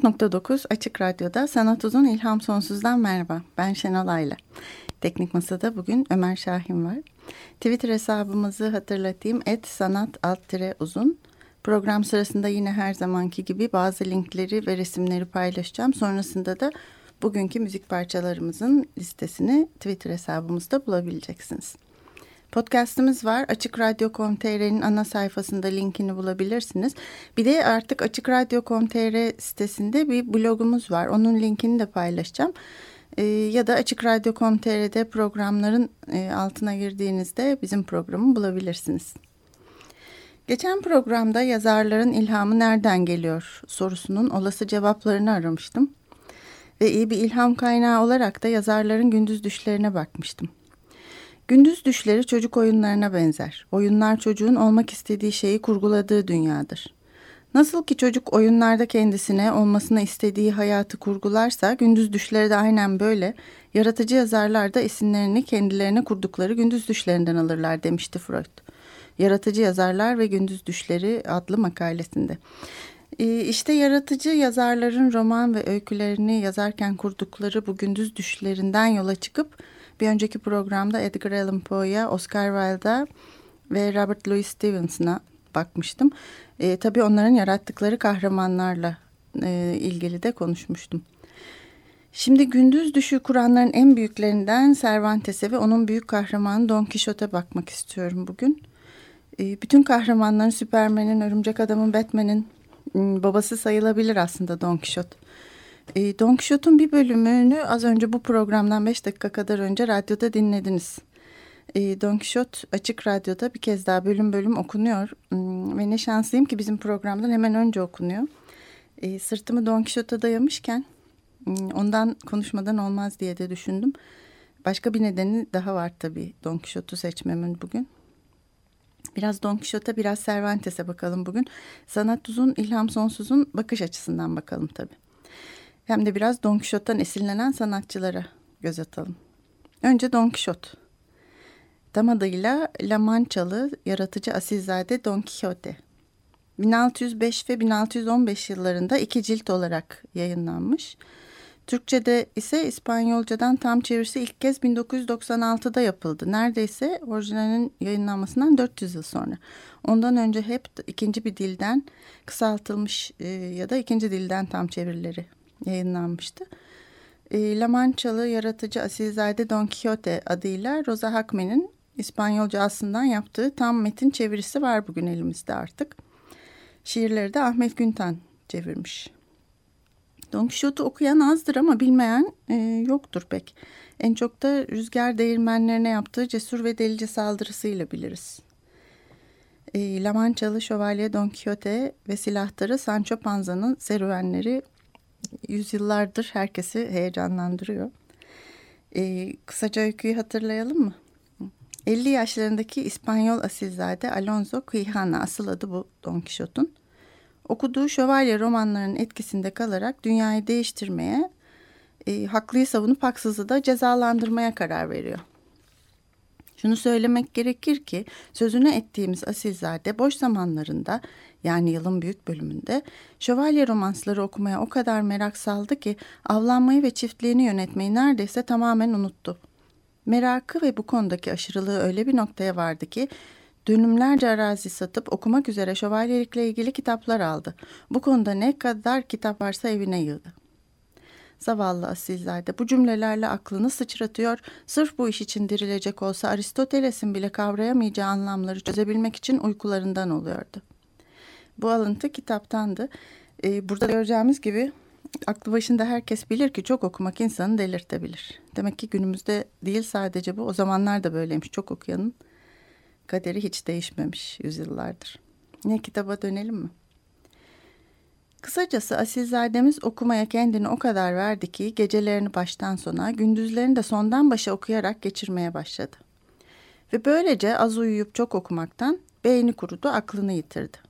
94.9 Açık Radyo'da Sanat Uzun İlham Sonsuz'dan merhaba. Ben Şenol Ayla. Teknik Masa'da bugün Ömer Şahin var. Twitter hesabımızı hatırlatayım. Et sanat alt uzun. Program sırasında yine her zamanki gibi bazı linkleri ve resimleri paylaşacağım. Sonrasında da bugünkü müzik parçalarımızın listesini Twitter hesabımızda bulabileceksiniz. Podcast'ımız var. Açık Radyo.com.tr'nin ana sayfasında linkini bulabilirsiniz. Bir de artık Açık Radyo.com.tr sitesinde bir blogumuz var. Onun linkini de paylaşacağım. Ee, ya da Açık Radyo.com.tr'de programların e, altına girdiğinizde bizim programı bulabilirsiniz. Geçen programda yazarların ilhamı nereden geliyor sorusunun olası cevaplarını aramıştım. Ve iyi bir ilham kaynağı olarak da yazarların gündüz düşlerine bakmıştım. Gündüz düşleri çocuk oyunlarına benzer. Oyunlar çocuğun olmak istediği şeyi kurguladığı dünyadır. Nasıl ki çocuk oyunlarda kendisine olmasını istediği hayatı kurgularsa gündüz düşleri de aynen böyle. Yaratıcı yazarlar da esinlerini kendilerine kurdukları gündüz düşlerinden alırlar demişti Freud. Yaratıcı Yazarlar ve Gündüz Düşleri adlı makalesinde. Ee, işte yaratıcı yazarların roman ve öykülerini yazarken kurdukları bu gündüz düşlerinden yola çıkıp bir önceki programda Edgar Allan Poe'ya, Oscar Wilde'a ve Robert Louis Stevenson'a bakmıştım. E, tabii onların yarattıkları kahramanlarla e, ilgili de konuşmuştum. Şimdi gündüz düşü kuranların en büyüklerinden Cervantes'e ve onun büyük kahramanı Don Quixote'e bakmak istiyorum bugün. E, bütün kahramanların Superman'in, Örümcek Adam'ın, Batman'in babası sayılabilir aslında Don Quixote. E, Don Quixote'un bir bölümünü az önce bu programdan beş dakika kadar önce radyoda dinlediniz. E, Don Quixote açık radyoda bir kez daha bölüm bölüm okunuyor. Hmm, ve ne şanslıyım ki bizim programdan hemen önce okunuyor. E, sırtımı Don Quixote'a dayamışken hmm, ondan konuşmadan olmaz diye de düşündüm. Başka bir nedeni daha var tabii Don Quixote'u seçmemin bugün. Biraz Don Quixote'a biraz Cervantes'e bakalım bugün. Sanat uzun, ilham sonsuzun bakış açısından bakalım tabii hem de biraz Don Quixote'dan esinlenen sanatçılara göz atalım. Önce Don Quixote. Tam adıyla La Manchalı yaratıcı asilzade Don Quixote. 1605 ve 1615 yıllarında iki cilt olarak yayınlanmış. Türkçe'de ise İspanyolcadan tam çevirisi ilk kez 1996'da yapıldı. Neredeyse orijinalinin yayınlanmasından 400 yıl sonra. Ondan önce hep ikinci bir dilden kısaltılmış e, ya da ikinci dilden tam çevirileri yayınlanmıştı. E, La Manchalı yaratıcı Asilzade Don Quixote adıyla Rosa Hakme'nin İspanyolca aslından yaptığı tam metin çevirisi var bugün elimizde artık. Şiirleri de Ahmet Güntan çevirmiş. Don Quixote okuyan azdır ama bilmeyen e, yoktur pek. En çok da rüzgar değirmenlerine yaptığı cesur ve delice saldırısıyla biliriz. E, La Manchalı Şövalye Don Quixote ve silahtarı Sancho Panza'nın serüvenleri yüzyıllardır herkesi heyecanlandırıyor. Ee, kısaca öyküyü hatırlayalım mı? 50 yaşlarındaki İspanyol asilzade Alonso Quijana asıl adı bu Don Quixote'un. Okuduğu şövalye romanlarının etkisinde kalarak dünyayı değiştirmeye, e, haklıyı savunup haksızı da cezalandırmaya karar veriyor. Şunu söylemek gerekir ki sözüne ettiğimiz asilzade boş zamanlarında yani yılın büyük bölümünde şövalye romansları okumaya o kadar merak saldı ki avlanmayı ve çiftliğini yönetmeyi neredeyse tamamen unuttu. Merakı ve bu konudaki aşırılığı öyle bir noktaya vardı ki dönümlerce arazi satıp okumak üzere şövalyelikle ilgili kitaplar aldı. Bu konuda ne kadar kitap varsa evine yığdı. Zavallı asilzade bu cümlelerle aklını sıçratıyor, sırf bu iş için dirilecek olsa Aristoteles'in bile kavrayamayacağı anlamları çözebilmek için uykularından oluyordu. Bu alıntı kitaptandı. E, burada göreceğimiz gibi aklı başında herkes bilir ki çok okumak insanı delirtebilir. Demek ki günümüzde değil sadece bu. O zamanlar da böyleymiş. Çok okuyanın kaderi hiç değişmemiş yüzyıllardır. Ne kitaba dönelim mi? Kısacası asilzademiz okumaya kendini o kadar verdi ki gecelerini baştan sona, gündüzlerini de sondan başa okuyarak geçirmeye başladı. Ve böylece az uyuyup çok okumaktan beyni kurudu, aklını yitirdi.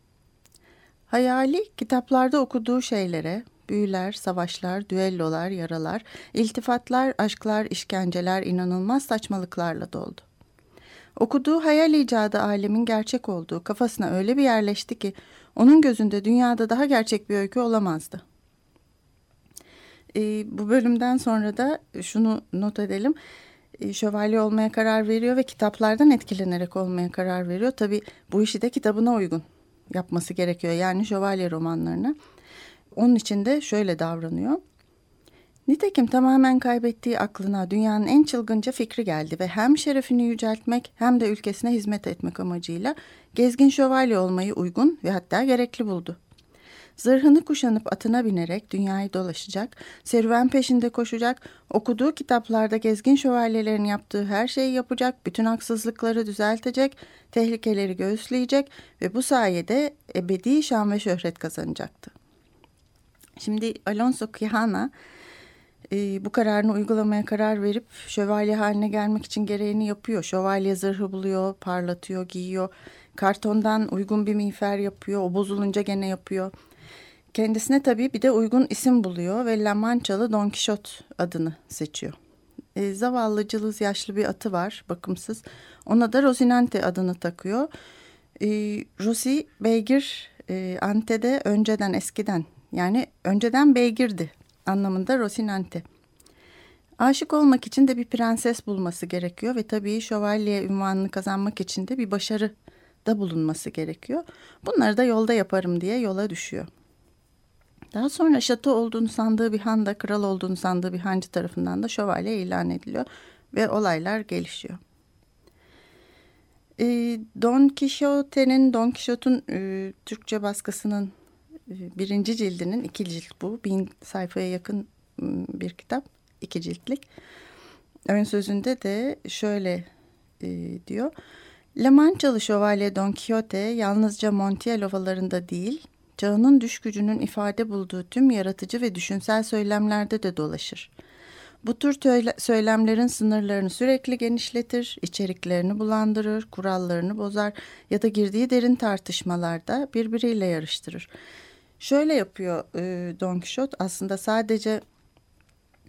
Hayali kitaplarda okuduğu şeylere, büyüler, savaşlar, düellolar, yaralar, iltifatlar, aşklar, işkenceler, inanılmaz saçmalıklarla doldu. Okuduğu hayal icadı alemin gerçek olduğu kafasına öyle bir yerleşti ki onun gözünde dünyada daha gerçek bir öykü olamazdı. E, bu bölümden sonra da şunu not edelim. E, şövalye olmaya karar veriyor ve kitaplardan etkilenerek olmaya karar veriyor. Tabi bu işi de kitabına uygun yapması gerekiyor. Yani şövalye romanlarına. Onun için de şöyle davranıyor. Nitekim tamamen kaybettiği aklına dünyanın en çılgınca fikri geldi ve hem şerefini yüceltmek hem de ülkesine hizmet etmek amacıyla gezgin şövalye olmayı uygun ve hatta gerekli buldu. Zırhını kuşanıp atına binerek dünyayı dolaşacak, serüven peşinde koşacak, okuduğu kitaplarda gezgin şövalyelerin yaptığı her şeyi yapacak, bütün haksızlıkları düzeltecek, tehlikeleri göğüsleyecek ve bu sayede ebedi şan ve şöhret kazanacaktı. Şimdi Alonso Quijana e, bu kararını uygulamaya karar verip şövalye haline gelmek için gereğini yapıyor. Şövalye zırhı buluyor, parlatıyor, giyiyor. Kartondan uygun bir miğfer yapıyor. O bozulunca gene yapıyor. Kendisine tabii bir de uygun isim buluyor ve La Manchalı Don Quixote adını seçiyor. E, zavallı cılız yaşlı bir atı var bakımsız. Ona da Rosinante adını takıyor. E, Rosi beygir e, Ante'de önceden eskiden yani önceden beygirdi anlamında Rosinante. Aşık olmak için de bir prenses bulması gerekiyor ve tabii şövalye ünvanını kazanmak için de bir başarı da bulunması gerekiyor. Bunları da yolda yaparım diye yola düşüyor. Daha sonra şato olduğunu sandığı bir handa, kral olduğunu sandığı bir hancı tarafından da şövalye ilan ediliyor ve olaylar gelişiyor. E, Don Quixote'nin, Don Quixote'un e, Türkçe baskısının e, birinci cildinin iki cilt bu. Bin sayfaya yakın bir kitap. iki ciltlik. Ön sözünde de şöyle e, diyor. La Manchalı Şövalye Don Quixote yalnızca Montiel ovalarında değil, çağının düş gücünün ifade bulduğu tüm yaratıcı ve düşünsel söylemlerde de dolaşır. Bu tür söylemlerin sınırlarını sürekli genişletir, içeriklerini bulandırır, kurallarını bozar ya da girdiği derin tartışmalarda birbiriyle yarıştırır. Şöyle yapıyor e, Don Quixote aslında sadece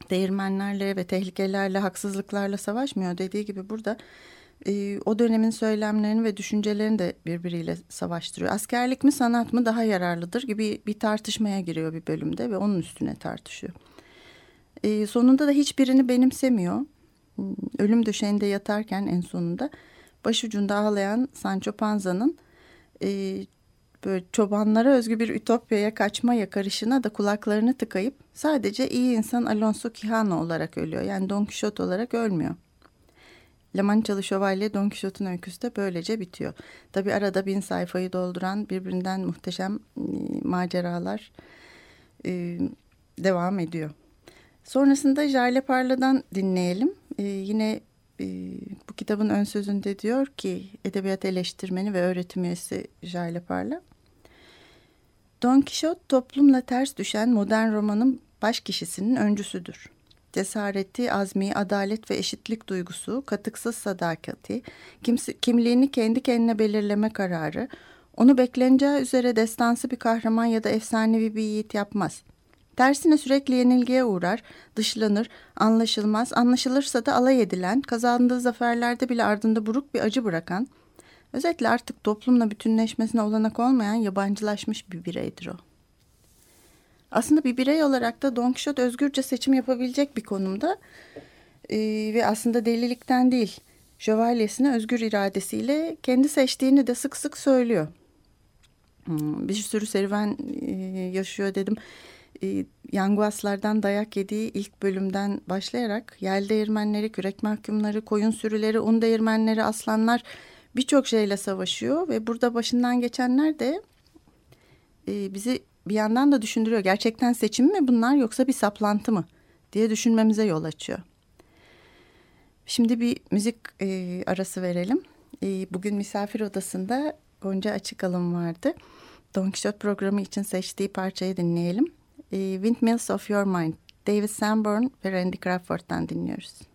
değirmenlerle ve tehlikelerle, haksızlıklarla savaşmıyor. Dediği gibi burada e, o dönemin söylemlerini ve düşüncelerini de birbiriyle savaştırıyor. Askerlik mi sanat mı daha yararlıdır gibi bir tartışmaya giriyor bir bölümde ve onun üstüne tartışıyor. E, sonunda da hiçbirini benimsemiyor. Ölüm döşeğinde yatarken en sonunda başucunda ağlayan Sancho Panza'nın e, böyle çobanlara özgü bir ütopyaya kaçma yakarışına da kulaklarını tıkayıp sadece iyi insan Alonso Quijano olarak ölüyor. Yani Don Quixote olarak ölmüyor. La Manchalı Şövalye Don Quixote'un öyküsü de böylece bitiyor. Tabi arada bin sayfayı dolduran birbirinden muhteşem e, maceralar e, devam ediyor. Sonrasında Jale Parla'dan dinleyelim. E, yine e, bu kitabın ön sözünde diyor ki edebiyat eleştirmeni ve öğretim üyesi Jale Parla. Don Quixote toplumla ters düşen modern romanın baş kişisinin öncüsüdür. Cesareti, azmi, adalet ve eşitlik duygusu, katıksız sadakati, kimsi, kimliğini kendi kendine belirleme kararı, onu bekleneceği üzere destansı bir kahraman ya da efsanevi bir yiğit yapmaz. Tersine sürekli yenilgiye uğrar, dışlanır, anlaşılmaz, anlaşılırsa da alay edilen, kazandığı zaferlerde bile ardında buruk bir acı bırakan, Özellikle artık toplumla bütünleşmesine olanak olmayan yabancılaşmış bir bireydir o. Aslında bir birey olarak da Don Quixote özgürce seçim yapabilecek bir konumda ee, ve aslında delilikten değil şövalyesine özgür iradesiyle kendi seçtiğini de sık sık söylüyor. Hmm, bir sürü serüven e, yaşıyor dedim. E, yanguaslardan dayak yediği ilk bölümden başlayarak yel değirmenleri, kürek mahkumları, koyun sürüleri, un değirmenleri, aslanlar birçok şeyle savaşıyor ve burada başından geçenler de e, bizi bir yandan da düşündürüyor. Gerçekten seçim mi bunlar yoksa bir saplantı mı diye düşünmemize yol açıyor. Şimdi bir müzik e, arası verelim. E, bugün misafir odasında Gonca Açıkalın vardı. Don Quixote programı için seçtiği parçayı dinleyelim. E, Windmills of Your Mind, David Sanborn ve Randy Crawford'dan dinliyoruz.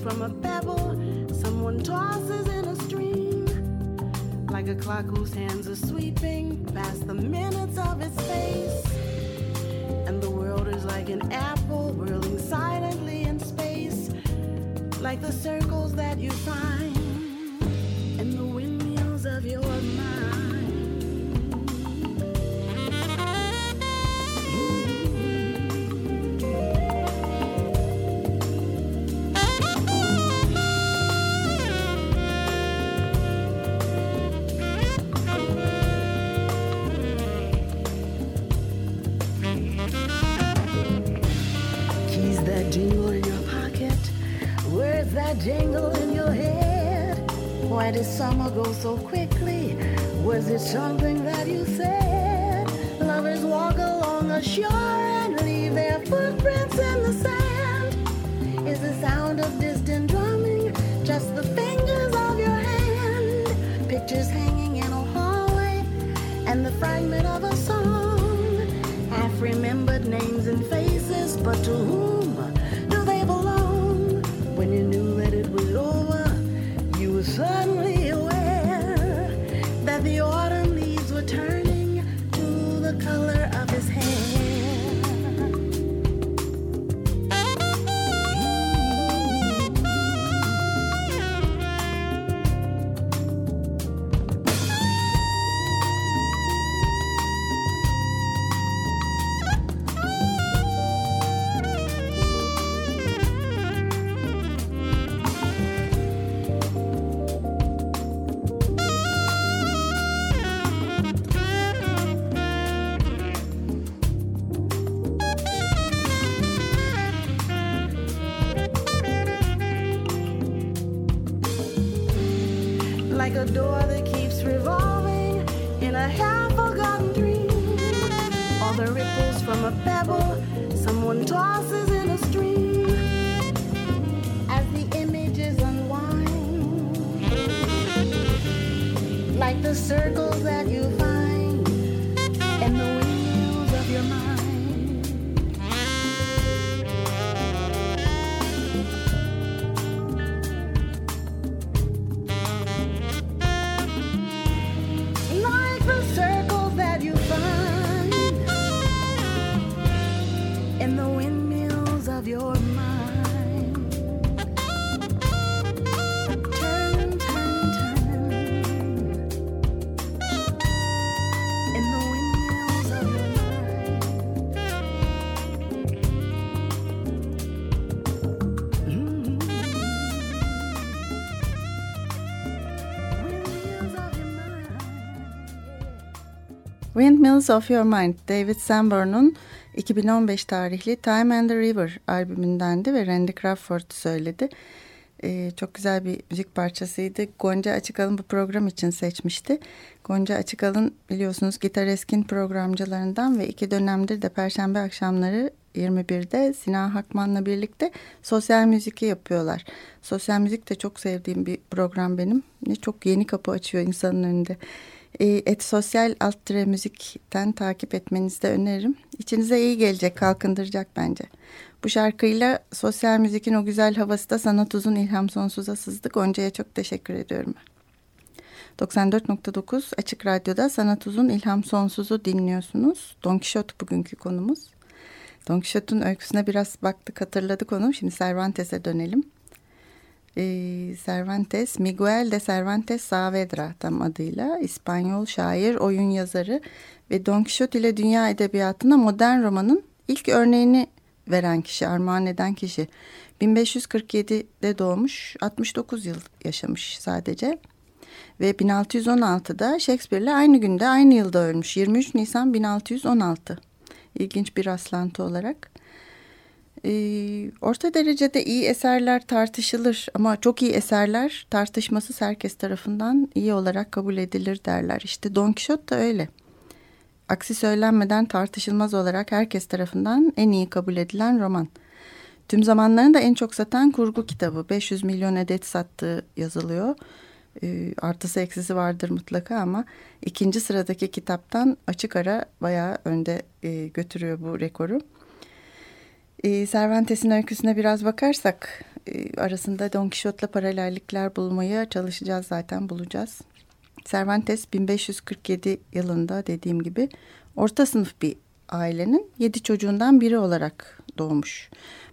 From a pebble someone tosses in a stream. Like a clock whose hands are sweeping past the minutes of its face. And the world is like an apple whirling silently in space. Like the circles that you find in the windmills of your mind. Why did summer go so quickly? Was it something that you said? Lovers walk along a shore and leave their footprints in the sand. Is the sound of distant drumming just the fingers of your hand? Pictures hanging in a hallway and the fragment of a song. Half remembered names and faces, but to whom Windmills of Your Mind, David Sanborn'un 2015 tarihli Time and the River albümündendi ve Randy Crawford söyledi. Ee, çok güzel bir müzik parçasıydı. Gonca Açıkalın bu program için seçmişti. Gonca Açıkalın biliyorsunuz Gitar Eskin programcılarından ve iki dönemdir de Perşembe akşamları 21'de Sinan Hakman'la birlikte sosyal müzik yapıyorlar. Sosyal müzik de çok sevdiğim bir program benim. Ne çok yeni kapı açıyor insanın önünde. E, et Sosyal Alt Müzik'ten takip etmenizi de öneririm. İçinize iyi gelecek, kalkındıracak bence. Bu şarkıyla sosyal müzikin o güzel havası da sanat uzun ilham sonsuza sızdık. Gonca'ya çok teşekkür ediyorum. 94.9 Açık Radyo'da Sanat Uzun İlham Sonsuz'u dinliyorsunuz. Don Quixote bugünkü konumuz. Don Quixote'un öyküsüne biraz baktık hatırladık onu. Şimdi Cervantes'e dönelim. Ee, Cervantes, Miguel de Cervantes Saavedra tam adıyla İspanyol şair, oyun yazarı ve Don Quixote ile dünya edebiyatına modern romanın ilk örneğini veren kişi, armağan eden kişi. 1547'de doğmuş, 69 yıl yaşamış sadece. Ve 1616'da Shakespeare'le aynı günde, aynı yılda ölmüş. 23 Nisan 1616. İlginç bir rastlantı olarak. Ee, orta derecede iyi eserler tartışılır ama çok iyi eserler tartışması herkes tarafından iyi olarak kabul edilir derler. İşte Don Quixote da öyle. Aksi söylenmeden tartışılmaz olarak herkes tarafından en iyi kabul edilen roman. Tüm zamanların da en çok satan kurgu kitabı. 500 milyon adet sattığı yazılıyor. E, artısı eksisi vardır mutlaka ama ikinci sıradaki kitaptan açık ara bayağı önde e, götürüyor bu rekoru. E, Cervantes'in öyküsüne biraz bakarsak e, arasında Don Quixote'la paralellikler bulmaya çalışacağız zaten bulacağız. Cervantes 1547 yılında dediğim gibi orta sınıf bir ailenin yedi çocuğundan biri olarak doğmuş.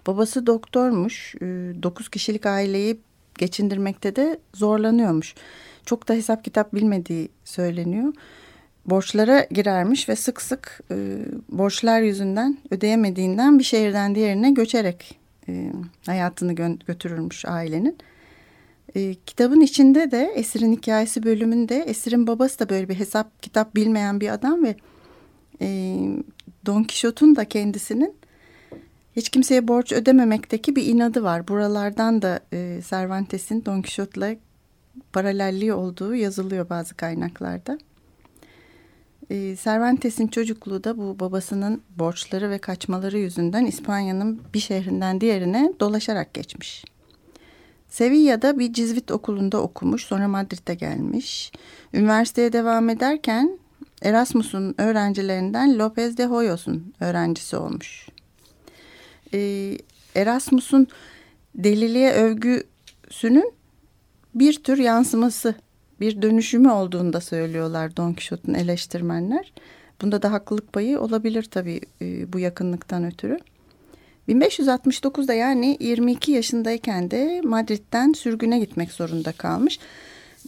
Babası doktormuş. E, dokuz kişilik aileyi geçindirmekte de zorlanıyormuş. Çok da hesap kitap bilmediği söyleniyor. Borçlara girermiş ve sık sık e, borçlar yüzünden ödeyemediğinden bir şehirden diğerine göçerek e, hayatını gö götürürmüş ailenin. E, kitabın içinde de Esir'in hikayesi bölümünde Esir'in babası da böyle bir hesap kitap bilmeyen bir adam ve e, Don Quixote'un da kendisinin hiç kimseye borç ödememekteki bir inadı var. Buralardan da e, Cervantes'in Don Quixote'la paralelliği olduğu yazılıyor bazı kaynaklarda. E, Cervantes'in çocukluğu da bu babasının borçları ve kaçmaları yüzünden İspanya'nın bir şehrinden diğerine dolaşarak geçmiş. Sevilla'da bir Cizvit okulunda okumuş, sonra Madrid'e gelmiş. Üniversiteye devam ederken Erasmus'un öğrencilerinden Lopez de Hoyos'un öğrencisi olmuş e, Erasmus'un deliliğe övgüsünün bir tür yansıması, bir dönüşümü olduğunu da söylüyorlar Don Quixote'un eleştirmenler. Bunda da haklılık payı olabilir tabii e, bu yakınlıktan ötürü. 1569'da yani 22 yaşındayken de Madrid'den sürgüne gitmek zorunda kalmış.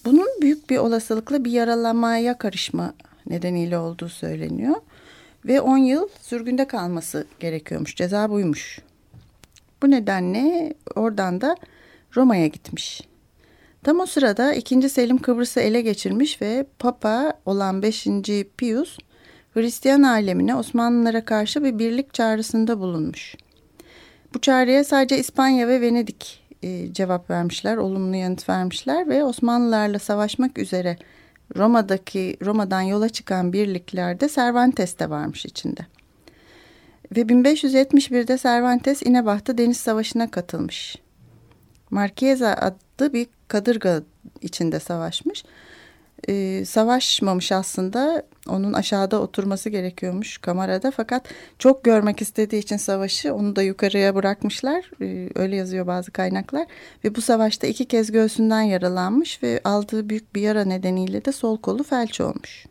Bunun büyük bir olasılıkla bir yaralamaya karışma nedeniyle olduğu söyleniyor. Ve 10 yıl sürgünde kalması gerekiyormuş. Ceza buymuş. Bu nedenle oradan da Roma'ya gitmiş. Tam o sırada 2. Selim Kıbrıs'ı ele geçirmiş ve Papa olan 5. Pius Hristiyan alemine Osmanlılara karşı bir birlik çağrısında bulunmuş. Bu çağrıya sadece İspanya ve Venedik e, cevap vermişler, olumlu yanıt vermişler ve Osmanlılarla savaşmak üzere Roma'daki Roma'dan yola çıkan birliklerde Cervantes de varmış içinde. Ve 1571'de Cervantes İnebahtı Deniz Savaşı'na katılmış. Marquesa adlı bir kadırga içinde savaşmış. Ee, savaşmamış aslında. Onun aşağıda oturması gerekiyormuş kamerada. Fakat çok görmek istediği için savaşı onu da yukarıya bırakmışlar. Ee, öyle yazıyor bazı kaynaklar. Ve bu savaşta iki kez göğsünden yaralanmış ve aldığı büyük bir yara nedeniyle de sol kolu felç olmuş.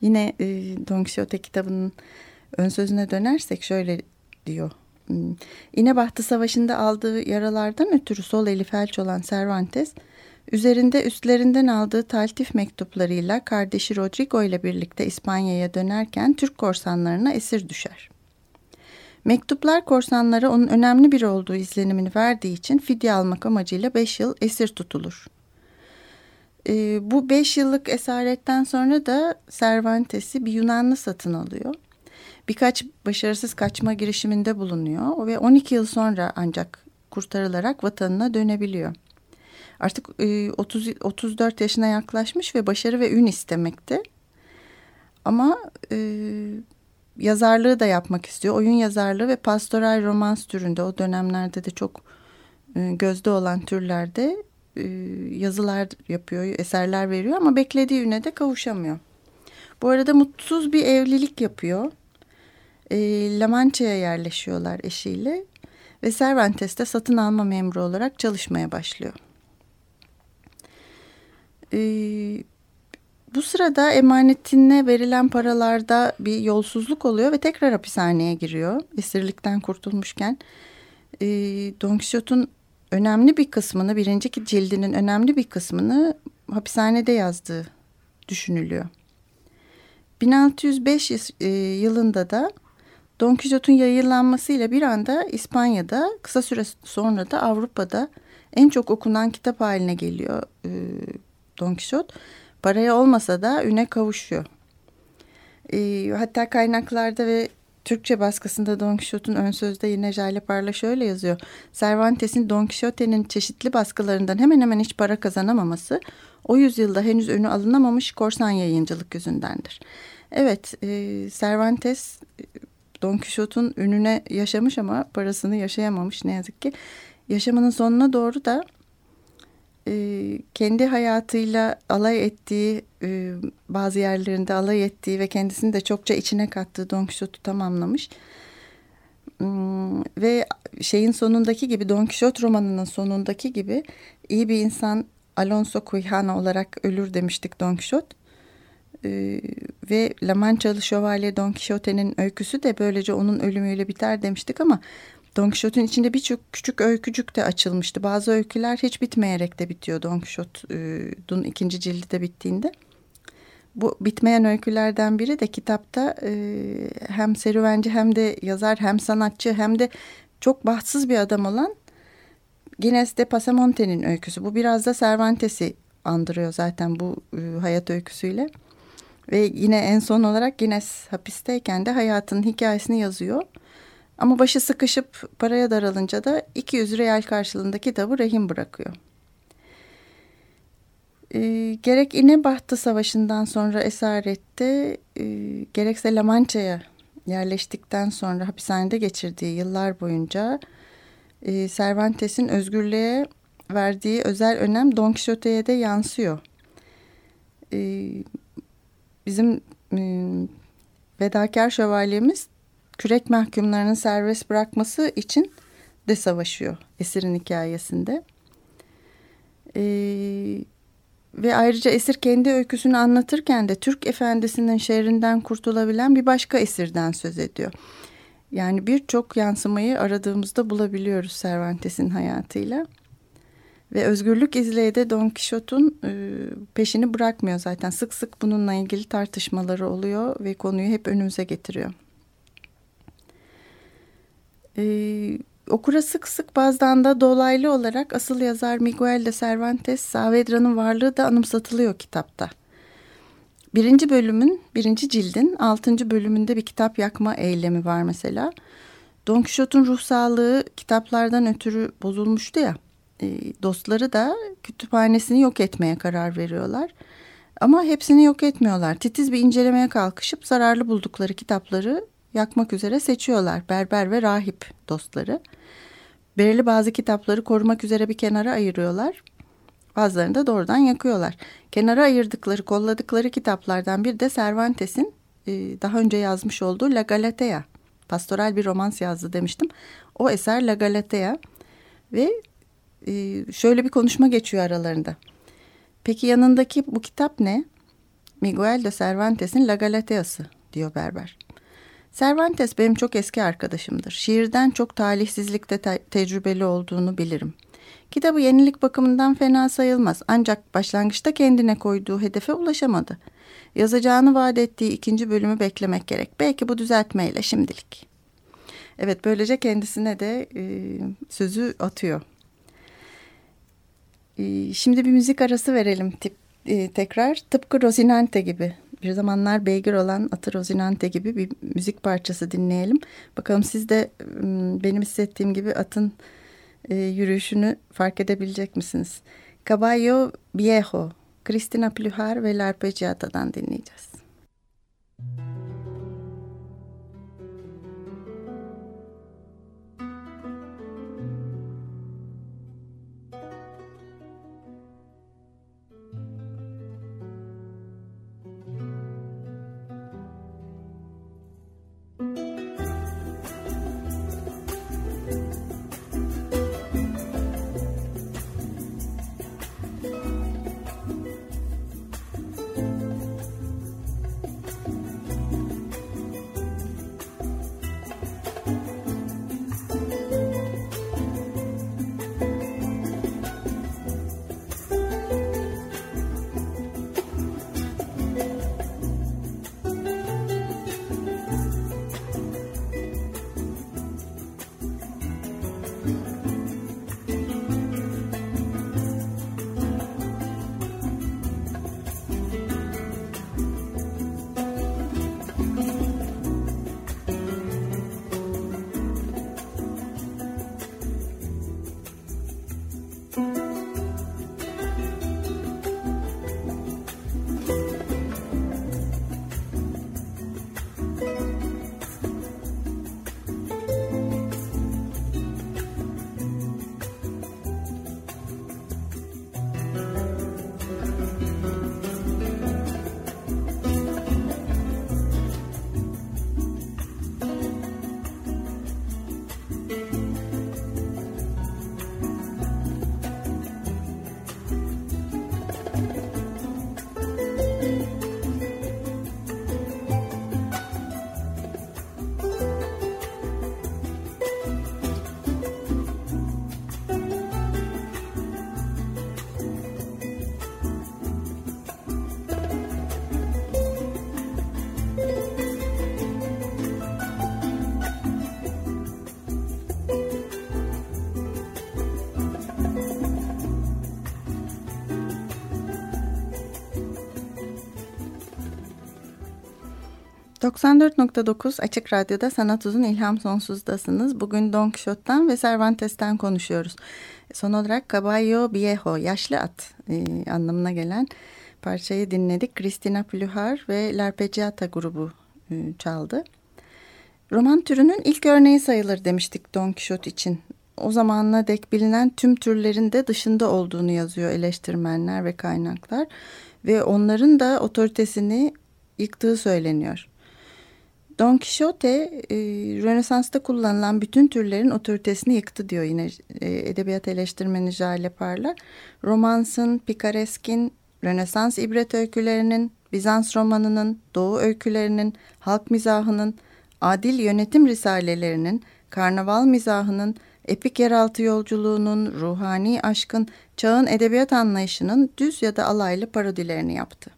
Yine e, Don Quixote kitabının ön sözüne dönersek şöyle diyor. Hmm, İnebahtı Savaşı'nda aldığı yaralardan ötürü sol eli felç olan Cervantes Üzerinde üstlerinden aldığı taltif mektuplarıyla kardeşi Rodrigo ile birlikte İspanya'ya dönerken Türk korsanlarına esir düşer. Mektuplar korsanlara onun önemli biri olduğu izlenimini verdiği için fidye almak amacıyla beş yıl esir tutulur. E, bu beş yıllık esaretten sonra da Cervantes'i bir Yunanlı satın alıyor. Birkaç başarısız kaçma girişiminde bulunuyor ve 12 yıl sonra ancak kurtarılarak vatanına dönebiliyor. Artık e, 30, 34 yaşına yaklaşmış ve başarı ve ün istemekte. Ama e, yazarlığı da yapmak istiyor. Oyun yazarlığı ve pastoral romans türünde o dönemlerde de çok e, gözde olan türlerde e, yazılar yapıyor, eserler veriyor ama beklediği üne de kavuşamıyor. Bu arada mutsuz bir evlilik yapıyor. E, La Mancha'ya yerleşiyorlar eşiyle ve Cervantes'te satın alma memuru olarak çalışmaya başlıyor. E, bu sırada emanetine verilen paralarda bir yolsuzluk oluyor ve tekrar hapishaneye giriyor. Esirlikten kurtulmuşken. E, Don Quixote'un önemli bir kısmını, birinci cildinin önemli bir kısmını hapishanede yazdığı düşünülüyor. 1605 e, yılında da Don Quixote'un yayınlanmasıyla bir anda İspanya'da kısa süre sonra da Avrupa'da en çok okunan kitap haline geliyor e, Don Quixote. Paraya olmasa da üne kavuşuyor. E, hatta kaynaklarda ve Türkçe baskısında Don Quixote'un ön sözde yine Jale Parla şöyle yazıyor. Cervantes'in Don Quixote'nin çeşitli baskılarından hemen hemen hiç para kazanamaması o yüzyılda henüz önü alınamamış korsan yayıncılık yüzündendir. Evet, e, Cervantes Don Quixote'un ününe yaşamış ama parasını yaşayamamış ne yazık ki. Yaşamının sonuna doğru da e, kendi hayatıyla alay ettiği e, bazı yerlerinde alay ettiği ve kendisini de çokça içine kattığı Don Quixote'u tamamlamış. Hmm, ve şeyin sonundaki gibi Don Quixote romanının sonundaki gibi iyi bir insan Alonso Quijano olarak ölür demiştik Don Quixote. Ee, ve La Manchalı Şövalye Don Quixote'nin öyküsü de böylece onun ölümüyle biter demiştik ama Don Quixote'un içinde birçok küçük öykücük de açılmıştı. Bazı öyküler hiç bitmeyerek de bitiyor Don Quixote'un ikinci cildi de bittiğinde. Bu bitmeyen öykülerden biri de kitapta e, hem serüvenci hem de yazar hem sanatçı hem de çok bahtsız bir adam olan Gines de Pasamonte'nin öyküsü. Bu biraz da Cervantes'i andırıyor zaten bu e, hayat öyküsüyle. Ve yine en son olarak Guinness hapisteyken de hayatının hikayesini yazıyor. Ama başı sıkışıp paraya daralınca da 200 real karşılığında kitabı rehin bırakıyor. E, gerek İnebahtı Savaşı'ndan sonra esarette e, gerekse La Mancha'ya yerleştikten sonra hapishanede geçirdiği yıllar boyunca e, Cervantes'in özgürlüğe verdiği özel önem Don Quixote'ye de yansıyor. E, bizim e, vedakar şövalyemiz kürek mahkumlarının serbest bırakması için de savaşıyor esirin hikayesinde. E, ve ayrıca esir kendi öyküsünü anlatırken de Türk efendisinin şerrinden kurtulabilen bir başka esirden söz ediyor. Yani birçok yansımayı aradığımızda bulabiliyoruz Cervantes'in hayatıyla. Ve özgürlük izleyi de Don Quixote'un e, peşini bırakmıyor zaten. Sık sık bununla ilgili tartışmaları oluyor ve konuyu hep önümüze getiriyor. Ee, okura sık sık bazen de dolaylı olarak asıl yazar Miguel de Cervantes Saavedra'nın varlığı da anımsatılıyor kitapta. Birinci bölümün, birinci cildin altıncı bölümünde bir kitap yakma eylemi var mesela. Don Quixote'un ruh sağlığı kitaplardan ötürü bozulmuştu ya. E, dostları da kütüphanesini yok etmeye karar veriyorlar. Ama hepsini yok etmiyorlar. Titiz bir incelemeye kalkışıp zararlı buldukları kitapları yakmak üzere seçiyorlar. Berber ve rahip dostları. Belirli bazı kitapları korumak üzere bir kenara ayırıyorlar. Bazılarını da doğrudan yakıyorlar. Kenara ayırdıkları, kolladıkları kitaplardan bir de Cervantes'in e, daha önce yazmış olduğu La Galatea. Pastoral bir romans yazdı demiştim. O eser La Galatea ve e, şöyle bir konuşma geçiyor aralarında. Peki yanındaki bu kitap ne? Miguel de Cervantes'in La Galatea'sı diyor berber. Cervantes benim çok eski arkadaşımdır. Şiirden çok talihsizlikte te tecrübeli olduğunu bilirim. Kitabı yenilik bakımından fena sayılmaz ancak başlangıçta kendine koyduğu hedefe ulaşamadı. Yazacağını vaat ettiği ikinci bölümü beklemek gerek. Belki bu düzeltmeyle şimdilik. Evet böylece kendisine de e, sözü atıyor. E, şimdi bir müzik arası verelim tip e, tekrar tıpkı Rosinante gibi bir zamanlar beygir olan atı Rosinante gibi bir müzik parçası dinleyelim. Bakalım siz de benim hissettiğim gibi atın e, yürüyüşünü fark edebilecek misiniz? Caballo Viejo, Cristina Pluhar ve L'Arpeggiata'dan dinleyeceğiz. 94.9 Açık Radyo'da Sanat Uzun İlham Sonsuz'dasınız. Bugün Don Quixote'dan ve Cervantes'ten konuşuyoruz. Son olarak Caballo Viejo, yaşlı at e, anlamına gelen parçayı dinledik. Cristina Pluhar ve L'Arpeggiata grubu e, çaldı. Roman türünün ilk örneği sayılır demiştik Don Quixote için. O zamanla dek bilinen tüm türlerin de dışında olduğunu yazıyor eleştirmenler ve kaynaklar. Ve onların da otoritesini yıktığı söyleniyor. Don Quixote e, Rönesans'ta kullanılan bütün türlerin otoritesini yıktı diyor yine e, edebiyat eleştirmeni Jale Parlar. Romansın, pikareskin, Rönesans ibret öykülerinin, Bizans romanının, Doğu öykülerinin, halk mizahının, adil yönetim risalelerinin, karnaval mizahının, epik yeraltı yolculuğunun, ruhani aşkın, çağın edebiyat anlayışının düz ya da alaylı parodilerini yaptı.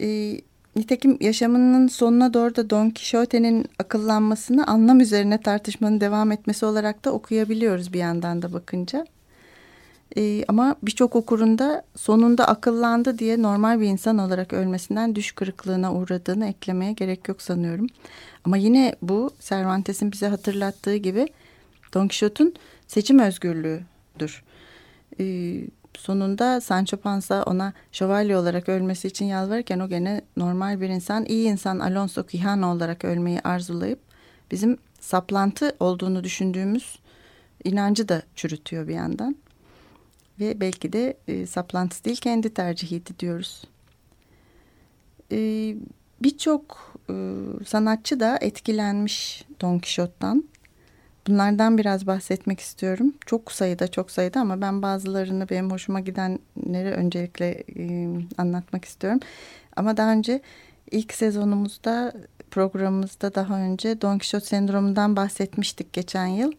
Ee, Nitekim yaşamının sonuna doğru da Don Quixote'nin akıllanmasını anlam üzerine tartışmanın devam etmesi olarak da okuyabiliyoruz bir yandan da bakınca. Ee, ama birçok okurunda sonunda akıllandı diye normal bir insan olarak ölmesinden düş kırıklığına uğradığını eklemeye gerek yok sanıyorum. Ama yine bu Cervantes'in bize hatırlattığı gibi Don Quixote'un seçim özgürlüğüdür. Ee, sonunda Sancho Panza ona şövalye olarak ölmesi için yalvarırken o gene normal bir insan, iyi insan Alonso Quijano olarak ölmeyi arzulayıp bizim saplantı olduğunu düşündüğümüz inancı da çürütüyor bir yandan. Ve belki de e, saplantısı değil kendi tercihiydi diyoruz. E, Birçok e, sanatçı da etkilenmiş Don Quixote'dan. Bunlardan biraz bahsetmek istiyorum. Çok sayıda çok sayıda ama ben bazılarını benim hoşuma gidenleri öncelikle e, anlatmak istiyorum. Ama daha önce ilk sezonumuzda programımızda daha önce Don Quixote sendromundan bahsetmiştik geçen yıl.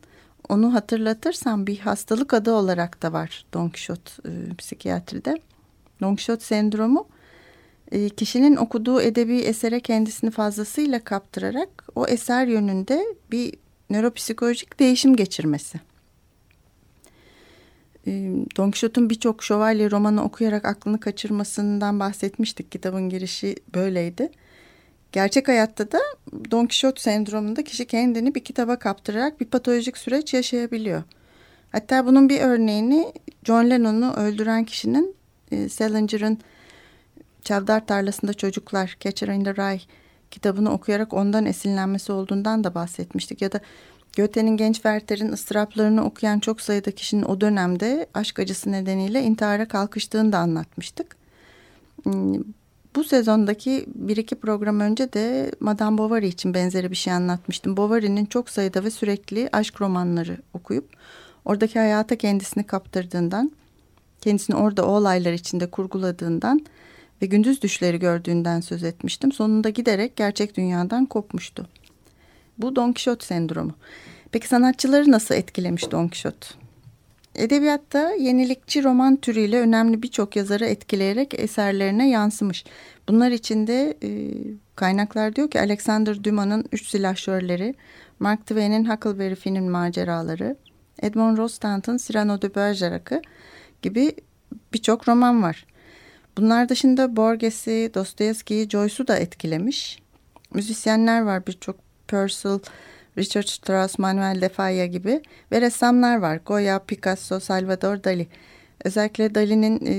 Onu hatırlatırsam bir hastalık adı olarak da var Don Quixote e, psikiyatride. Don Quixote sendromu e, kişinin okuduğu edebi esere kendisini fazlasıyla kaptırarak o eser yönünde bir nöropsikolojik değişim geçirmesi. E, Don Quixote'un birçok şövalye romanı okuyarak aklını kaçırmasından bahsetmiştik. Kitabın girişi böyleydi. Gerçek hayatta da Don Quixote sendromunda kişi kendini bir kitaba kaptırarak bir patolojik süreç yaşayabiliyor. Hatta bunun bir örneğini John Lennon'u öldüren kişinin e, Salinger'ın Çavdar Tarlasında Çocuklar, Catcher in the Rye kitabını okuyarak ondan esinlenmesi olduğundan da bahsetmiştik. Ya da Goethe'nin Genç Werther'in ıstıraplarını okuyan çok sayıda kişinin o dönemde aşk acısı nedeniyle intihara kalkıştığını da anlatmıştık. Hmm, bu sezondaki bir iki program önce de Madame Bovary için benzeri bir şey anlatmıştım. Bovary'nin çok sayıda ve sürekli aşk romanları okuyup oradaki hayata kendisini kaptırdığından, kendisini orada o olaylar içinde kurguladığından ve gündüz düşleri gördüğünden söz etmiştim. Sonunda giderek gerçek dünyadan kopmuştu. Bu Don Quixote sendromu. Peki sanatçıları nasıl etkilemiş Don Quixote? Edebiyatta yenilikçi roman türüyle önemli birçok yazarı etkileyerek eserlerine yansımış. Bunlar içinde e, kaynaklar diyor ki Alexander Dumas'ın Üç Silahşörleri, Mark Twain'in Huckleberry Finn'in maceraları, Edmond Rostand'ın Cyrano de Bergerac'ı gibi birçok roman var. Bunlar dışında Borges'i, Dostoyevski'yi, Joyce'u da etkilemiş. Müzisyenler var birçok Purcell, Richard Strauss, Manuel de Falla gibi ve ressamlar var. Goya, Picasso, Salvador Dali. Özellikle Dali'nin e,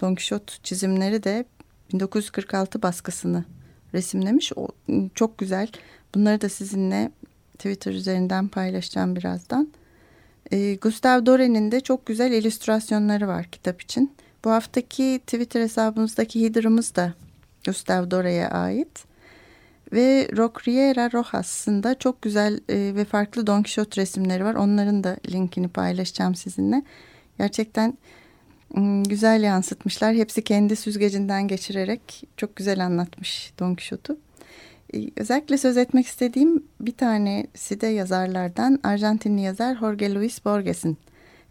Don Quixote çizimleri de 1946 baskısını resimlemiş. O, çok güzel. Bunları da sizinle Twitter üzerinden paylaşacağım birazdan. E, Gustave Dore'nin de çok güzel illüstrasyonları var kitap için. Bu haftaki Twitter hesabımızdaki header'ımız da Gustave Dore'ye ait. Ve Rocriera Rojas'ın da çok güzel e, ve farklı Don Quixote resimleri var. Onların da linkini paylaşacağım sizinle. Gerçekten güzel yansıtmışlar. Hepsi kendi süzgecinden geçirerek çok güzel anlatmış Don Quixote'u. E, özellikle söz etmek istediğim bir tanesi de yazarlardan Arjantinli yazar Jorge Luis Borges'in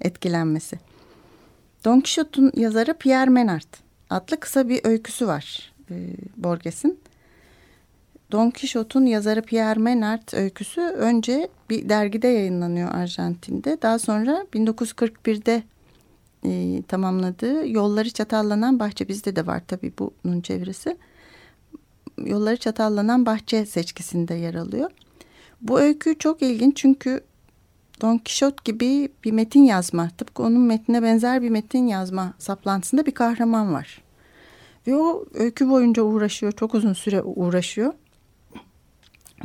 etkilenmesi. Don Quixote'un yazarı Pierre Menard adlı kısa bir öyküsü var e, Borges'in. Don Quixote'un yazarı Pierre Menard öyküsü önce bir dergide yayınlanıyor Arjantin'de. Daha sonra 1941'de e, tamamladığı Yolları Çatallanan Bahçe bizde de var tabii bunun çevirisi. Yolları Çatallanan Bahçe seçkisinde yer alıyor. Bu öykü çok ilginç çünkü Don Quixote gibi bir metin yazma, tıpkı onun metnine benzer bir metin yazma saplantısında bir kahraman var. Ve o öykü boyunca uğraşıyor, çok uzun süre uğraşıyor.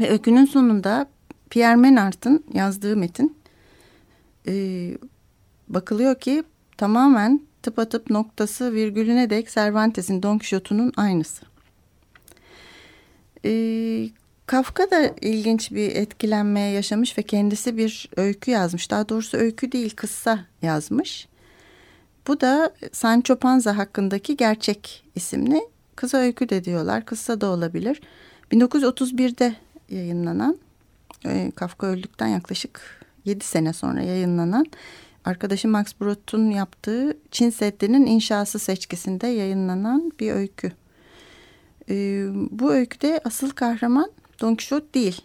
Ve öykünün sonunda Pierre Menard'ın yazdığı metin e, bakılıyor ki tamamen tıpatıp noktası virgülüne dek Cervantes'in Don Quixote'unun aynısı. E, Kafka da ilginç bir etkilenmeye yaşamış ve kendisi bir öykü yazmış. Daha doğrusu öykü değil kıssa yazmış. Bu da Sancho Panza hakkındaki gerçek isimli kısa öykü de diyorlar. Kıssa da olabilir. 1931'de yayınlanan e, Kafka öldükten yaklaşık 7 sene sonra yayınlanan arkadaşı Max Brodt'un yaptığı Çin Seddi'nin inşası seçkisinde yayınlanan bir öykü. E, bu öyküde asıl kahraman Don Quixote değil.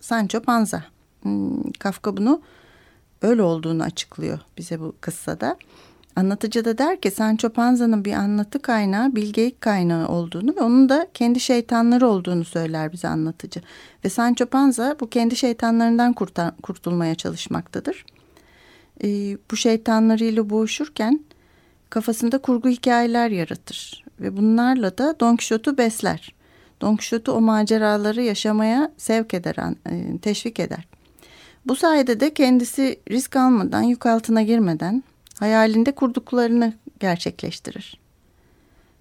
Sancho Panza. Hmm, Kafka bunu öyle olduğunu açıklıyor bize bu kıssada. Anlatıcı da der ki Sancho Panza'nın bir anlatı kaynağı bilgelik kaynağı olduğunu ve onun da kendi şeytanları olduğunu söyler bize anlatıcı. Ve Sancho Panza bu kendi şeytanlarından kurtulmaya çalışmaktadır. Ee, bu şeytanlarıyla boğuşurken kafasında kurgu hikayeler yaratır. Ve bunlarla da Don Quixote'u besler. Don Quixote'u o maceraları yaşamaya sevk eder, e, teşvik eder. Bu sayede de kendisi risk almadan, yük altına girmeden hayalinde kurduklarını gerçekleştirir.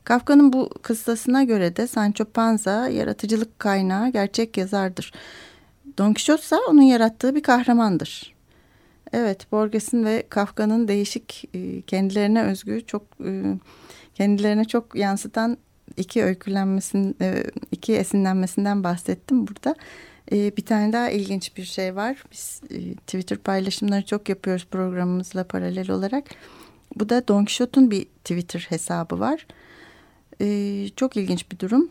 Kafka'nın bu kıssasına göre de Sancho Panza yaratıcılık kaynağı gerçek yazardır. Don Quixote ise onun yarattığı bir kahramandır. Evet, Borges'in ve Kafka'nın değişik e, kendilerine özgü çok e, kendilerine çok yansıtan iki öykülenmesin, e, iki esinlenmesinden bahsettim burada. E, bir tane daha ilginç bir şey var. Biz e, Twitter paylaşımları çok yapıyoruz programımızla paralel olarak. Bu da Don Quixote'un bir Twitter hesabı var. Çok ilginç bir durum.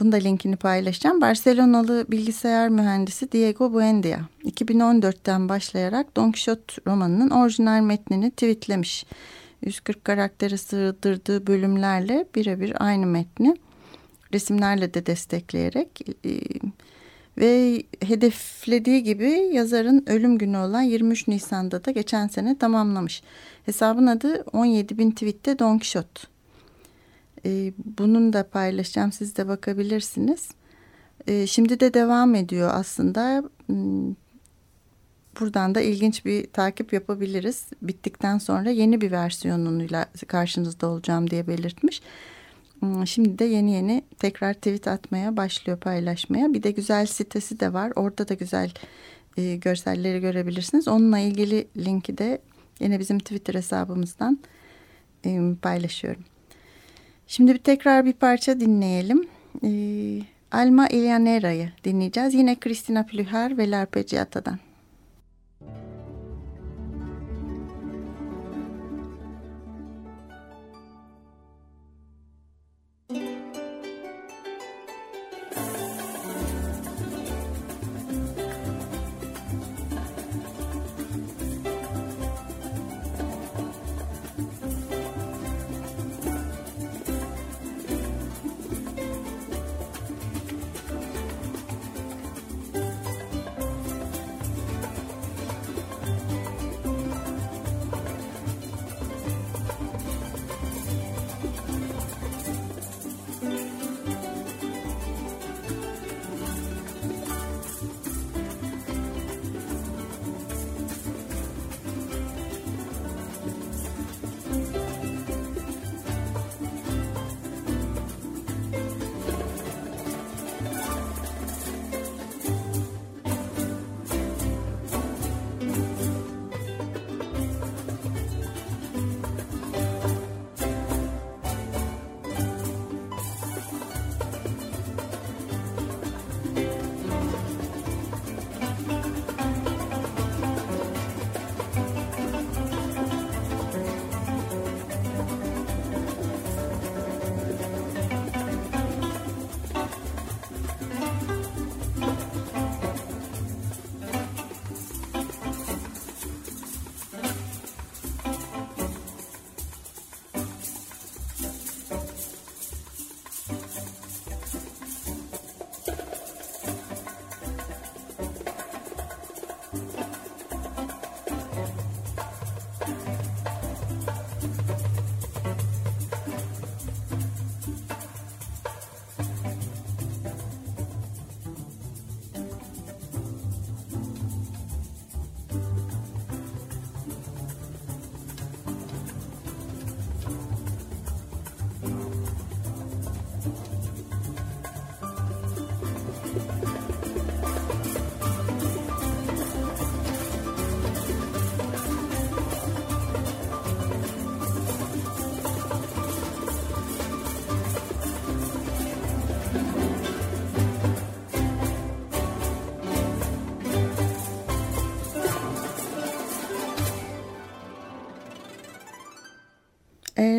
Bunu da linkini paylaşacağım. Barcelonalı bilgisayar mühendisi Diego Buendia 2014'ten başlayarak Don Quixote romanının orijinal metnini tweetlemiş. 140 karakteri sığdırdığı bölümlerle birebir aynı metni resimlerle de destekleyerek e, ve hedeflediği gibi yazarın ölüm günü olan 23 Nisan'da da geçen sene tamamlamış. Hesabın adı 17 bin tweette Don Quixote. E, bunun da paylaşacağım siz de bakabilirsiniz. E, şimdi de devam ediyor aslında. Buradan da ilginç bir takip yapabiliriz. Bittikten sonra yeni bir versiyonuyla karşınızda olacağım diye belirtmiş. Hmm, şimdi de yeni yeni tekrar tweet atmaya başlıyor paylaşmaya. Bir de güzel sitesi de var. Orada da güzel e, görselleri görebilirsiniz. Onunla ilgili linki de yine bizim Twitter hesabımızdan e, paylaşıyorum. Şimdi bir tekrar bir parça dinleyelim. E, Alma Ilianera'yı dinleyeceğiz. Yine Christina Plüher ve Larpeggiata'dan.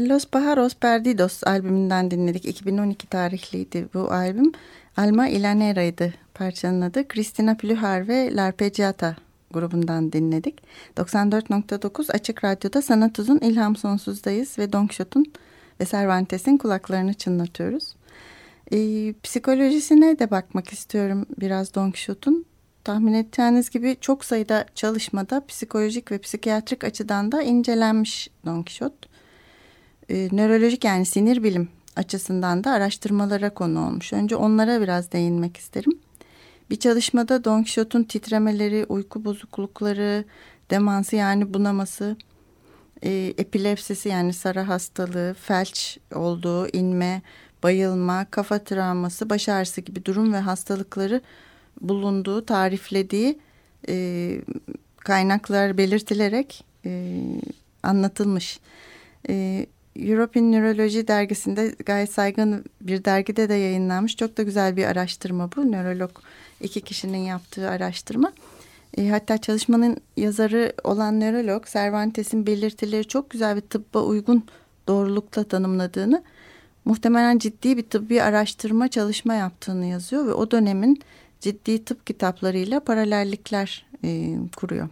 Los Pajaros Perdidos albümünden dinledik. 2012 tarihliydi bu albüm. Alma Ilanera'ydı parçanın adı. Christina Plühar ve Larpeggiata grubundan dinledik. 94.9 Açık Radyo'da Sanat Uzun İlham Sonsuz'dayız ve Don Quixote'un ve Cervantes'in kulaklarını çınlatıyoruz. E, psikolojisine de bakmak istiyorum biraz Don Quixote'un. Tahmin edeceğiniz gibi çok sayıda çalışmada psikolojik ve psikiyatrik açıdan da incelenmiş Don Quixote e, nörolojik yani sinir bilim açısından da araştırmalara konu olmuş. Önce onlara biraz değinmek isterim. Bir çalışmada Don Quixote'un titremeleri, uyku bozuklukları, demansı yani bunaması, e, epilepsisi yani sarı hastalığı, felç olduğu, inme, bayılma, kafa travması, baş ağrısı gibi durum ve hastalıkları bulunduğu, tariflediği e, kaynaklar belirtilerek e, anlatılmış. E, European Neurology dergisinde gayet saygın bir dergide de yayınlanmış. Çok da güzel bir araştırma bu. Nörolog iki kişinin yaptığı araştırma. E, hatta çalışmanın yazarı olan nörolog Cervantes'in belirtileri çok güzel bir tıbba uygun doğrulukla tanımladığını muhtemelen ciddi bir tıbbi araştırma çalışma yaptığını yazıyor ve o dönemin ciddi tıp kitaplarıyla paralellikler e, kuruyor.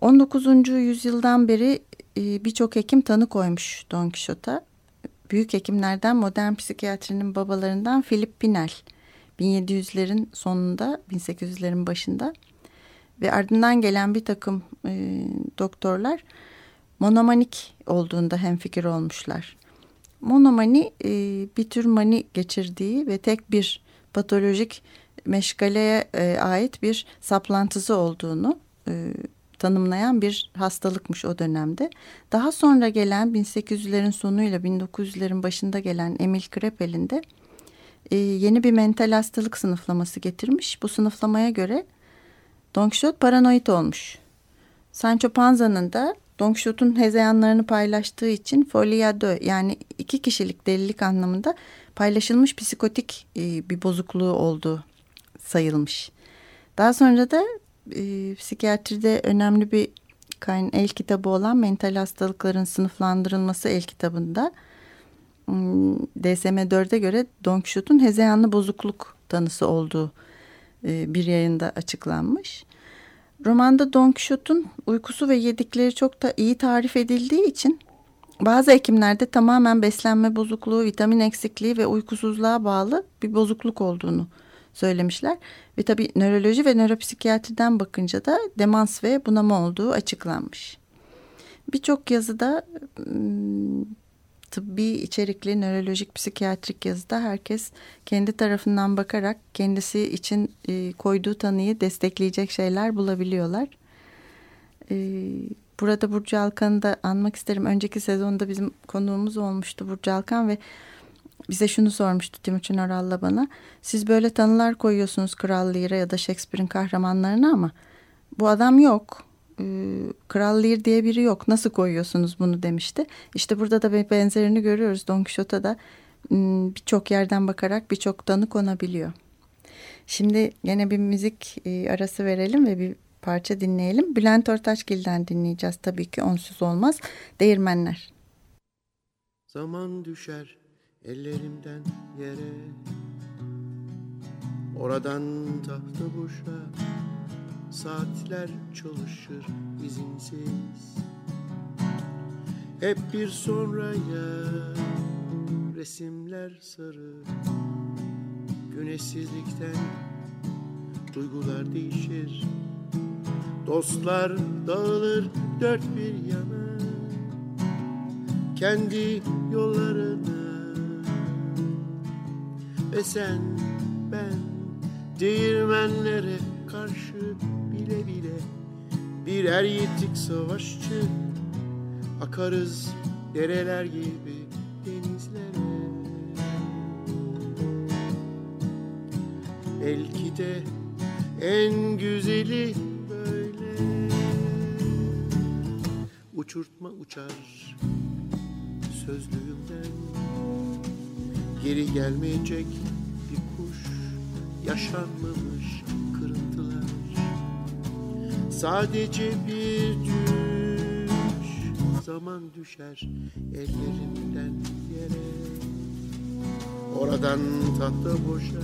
19. yüzyıldan beri e, birçok hekim tanı koymuş Don Quixote'a. Büyük hekimlerden modern psikiyatrinin babalarından Philip Pinel 1700'lerin sonunda 1800'lerin başında ve ardından gelen bir takım e, doktorlar monomanik olduğunda hemfikir olmuşlar. Monomani e, bir tür mani geçirdiği ve tek bir patolojik meşgaleye e, ait bir saplantısı olduğunu e, tanımlayan bir hastalıkmış o dönemde. Daha sonra gelen 1800'lerin sonuyla 1900'lerin başında gelen Emil Krepel'in de e, yeni bir mental hastalık sınıflaması getirmiş. Bu sınıflamaya göre Don Quixote paranoid olmuş. Sancho Panza'nın da Don Quixote'un hezeyanlarını paylaştığı için folia de yani iki kişilik delilik anlamında paylaşılmış psikotik e, bir bozukluğu olduğu sayılmış. Daha sonra da e, psikiyatride önemli bir kayn el kitabı olan mental hastalıkların sınıflandırılması el kitabında hmm, DSM-4'e göre Don Quixote'un hezeyanlı bozukluk tanısı olduğu e, bir yayında açıklanmış. Romanda Don Quixote'un uykusu ve yedikleri çok da iyi tarif edildiği için bazı hekimlerde tamamen beslenme bozukluğu, vitamin eksikliği ve uykusuzluğa bağlı bir bozukluk olduğunu söylemişler. Ve tabii nöroloji ve nöropsikiyatriden bakınca da demans ve bunama olduğu açıklanmış. Birçok yazıda tıbbi içerikli nörolojik psikiyatrik yazıda herkes kendi tarafından bakarak kendisi için e, koyduğu tanıyı destekleyecek şeyler bulabiliyorlar. Burada Burcu Alkan'ı da anmak isterim. Önceki sezonda bizim konuğumuz olmuştu Burcu Alkan ve bize şunu sormuştu Timuçin Oral'la bana. Siz böyle tanılar koyuyorsunuz Kral Lear'a ya da Shakespeare'in kahramanlarına ama bu adam yok. Ee, Kral Lear diye biri yok. Nasıl koyuyorsunuz bunu demişti. İşte burada da benzerini görüyoruz. Don Quixote'a da hmm, birçok yerden bakarak birçok tanı konabiliyor. Şimdi yine bir müzik e, arası verelim ve bir parça dinleyelim. Bülent Ortaçgil'den dinleyeceğiz tabii ki onsuz olmaz. Değirmenler. Zaman düşer ellerimden yere. Oradan tahta boşa. Saatler çalışır izinsiz. Hep bir sonraya Resimler sarı Güneşsizlikten Duygular değişir. Dostlar dağılır dört bir yana. Kendi yollarına ve sen ben değirmenlere karşı bile bile birer yitik savaşçı. Akarız dereler gibi denizlere. Belki de en güzeli böyle. Uçurtma uçar sözlüğümden Geri gelmeyecek bir kuş. Yaşanmamış kırıntılar Sadece bir düş. Zaman düşer ellerimden yere. Oradan tahta boşa.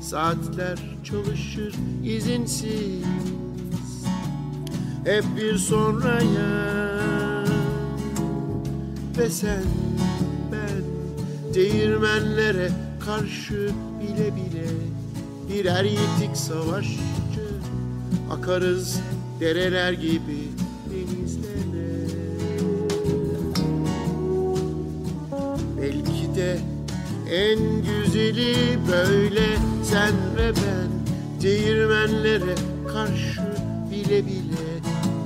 Saatler çalışır izinsiz. Hep bir sonraya. Ve sen değirmenlere karşı bile bile birer yitik savaşçı akarız dereler gibi denizlere. Belki de en güzeli böyle sen ve ben değirmenlere karşı bile bile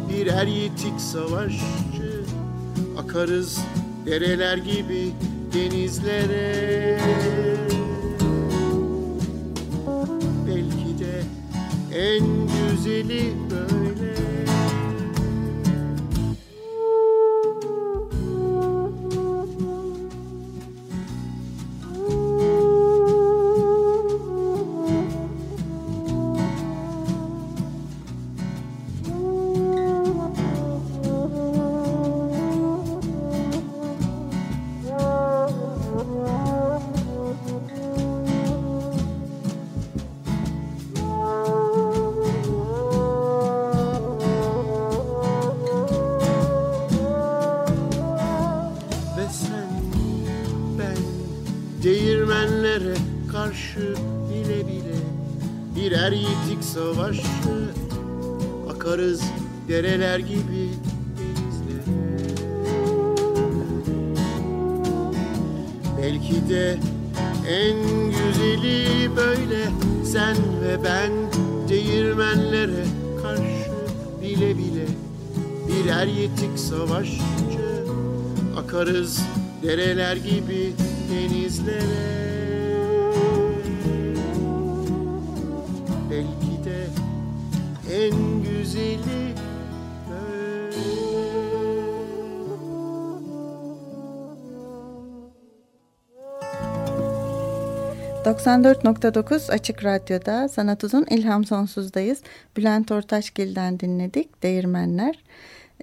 birer yitik savaşçı akarız dereler gibi denizlere. Belki de en güzeli böyle gibi denizlere belki de en güzeli böyle 94.9 Açık Radyo'da Sanat Uzun İlham Sonsuz'dayız. Bülent Ortaçgil'den dinledik Değirmenler.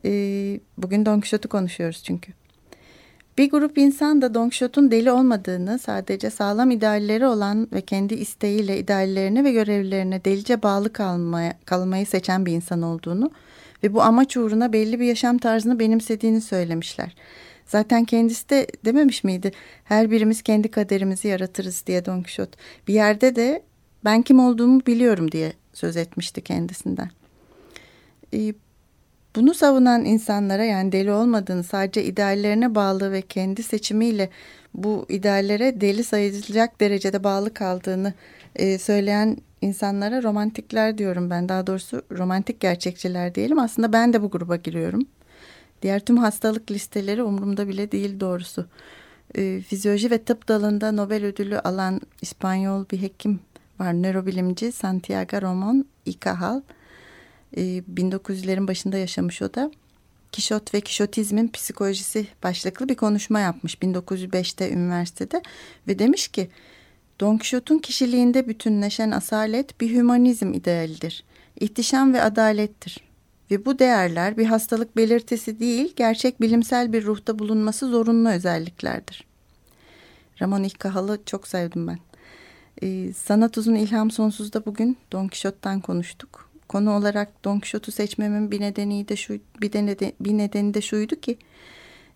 Ee, bugün Don Quixote'u konuşuyoruz çünkü. Bir grup insan da Don Quixote'un deli olmadığını, sadece sağlam idealleri olan ve kendi isteğiyle ideallerine ve görevlerine delice bağlı kalmaya, kalmayı seçen bir insan olduğunu ve bu amaç uğruna belli bir yaşam tarzını benimsediğini söylemişler. Zaten kendisi de dememiş miydi? Her birimiz kendi kaderimizi yaratırız diye Don Quixote. Bir yerde de ben kim olduğumu biliyorum diye söz etmişti kendisinden. Bunu savunan insanlara yani deli olmadığını sadece ideallerine bağlı ve kendi seçimiyle bu ideallere deli sayılacak derecede bağlı kaldığını e, söyleyen insanlara romantikler diyorum ben. Daha doğrusu romantik gerçekçiler diyelim. Aslında ben de bu gruba giriyorum. Diğer tüm hastalık listeleri umurumda bile değil doğrusu. E, fizyoloji ve tıp dalında Nobel ödülü alan İspanyol bir hekim var. Nörobilimci Santiago Ramon y. E, 1900'lerin başında yaşamış o da. Kişot ve Kişotizmin psikolojisi başlıklı bir konuşma yapmış 1905'te üniversitede ve demiş ki Don Quixote'un kişiliğinde bütünleşen asalet bir hümanizm idealidir. İhtişam ve adalettir. Ve bu değerler bir hastalık belirtisi değil, gerçek bilimsel bir ruhta bulunması zorunlu özelliklerdir. Ramon İhkahal'ı çok sevdim ben. Ee, Sanat Uzun İlham Sonsuz'da bugün Don Quixote'dan konuştuk. Konu olarak Don Quixote'u seçmemin bir nedeni de şu bir, de neden, bir nedeni de şuydu ki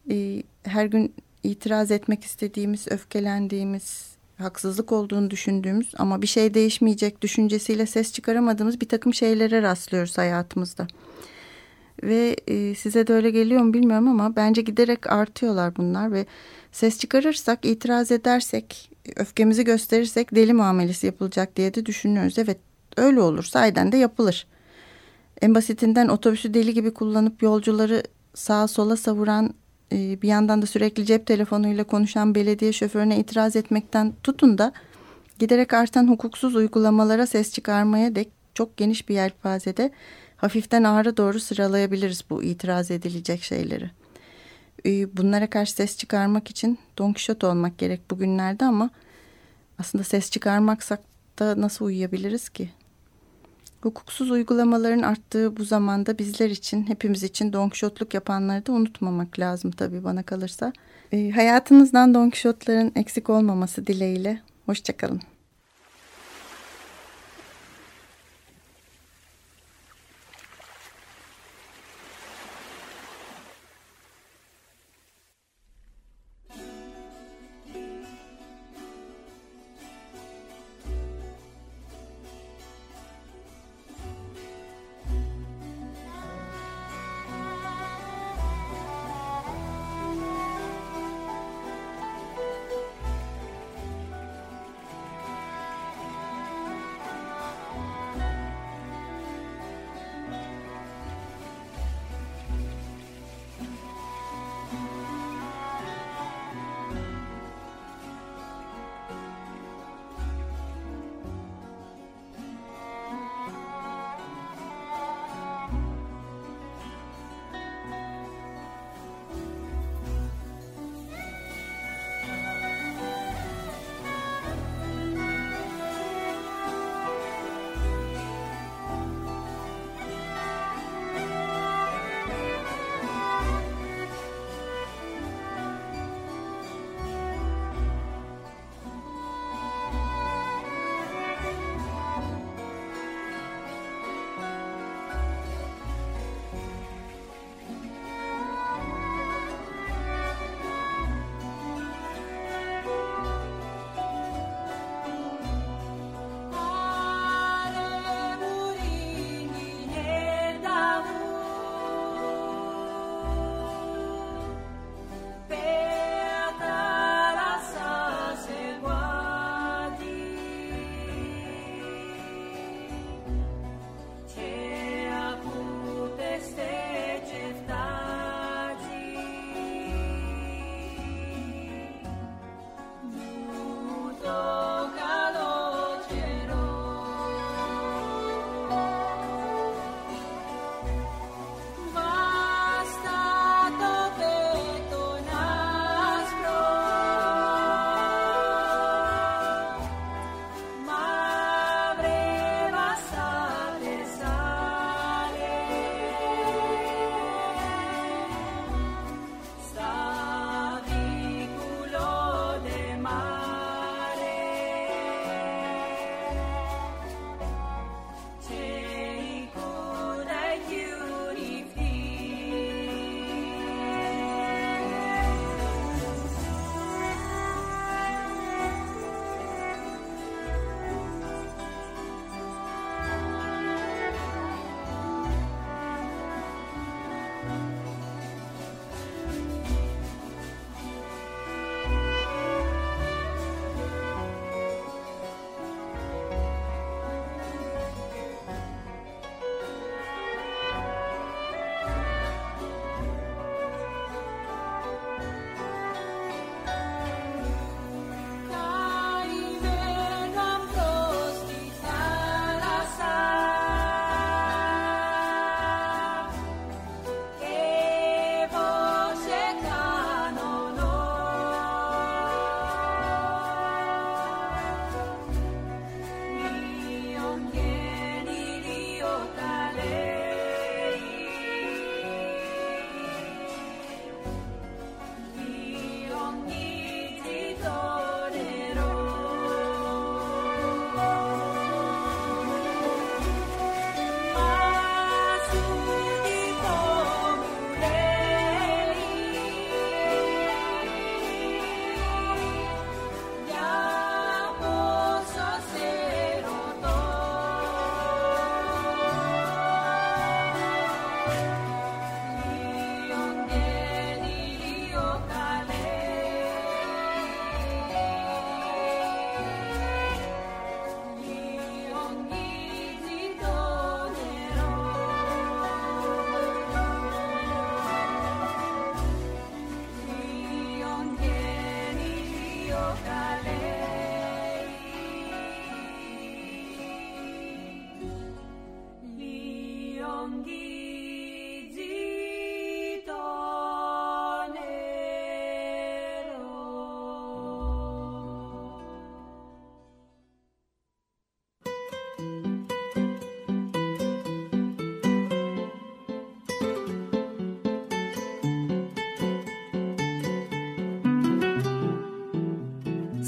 e, her gün itiraz etmek istediğimiz, öfkelendiğimiz, haksızlık olduğunu düşündüğümüz ama bir şey değişmeyecek düşüncesiyle ses çıkaramadığımız bir takım şeylere rastlıyoruz hayatımızda. Ve e, size de öyle geliyor mu bilmiyorum ama bence giderek artıyorlar bunlar ve ses çıkarırsak, itiraz edersek, öfkemizi gösterirsek deli muamelesi yapılacak diye de düşünüyoruz. Evet öyle olur sahiden de yapılır. En basitinden otobüsü deli gibi kullanıp yolcuları sağa sola savuran e, bir yandan da sürekli cep telefonuyla konuşan belediye şoförüne itiraz etmekten tutun da giderek artan hukuksuz uygulamalara ses çıkarmaya dek çok geniş bir yelpazede hafiften ağıra doğru sıralayabiliriz bu itiraz edilecek şeyleri. Bunlara karşı ses çıkarmak için Don Quixote olmak gerek bugünlerde ama aslında ses çıkarmaksak da nasıl uyuyabiliriz ki? Hukuksuz uygulamaların arttığı bu zamanda bizler için, hepimiz için Don Quixote'luk yapanları da unutmamak lazım tabii bana kalırsa. E, hayatınızdan Don Quixote'ların eksik olmaması dileğiyle. Hoşçakalın.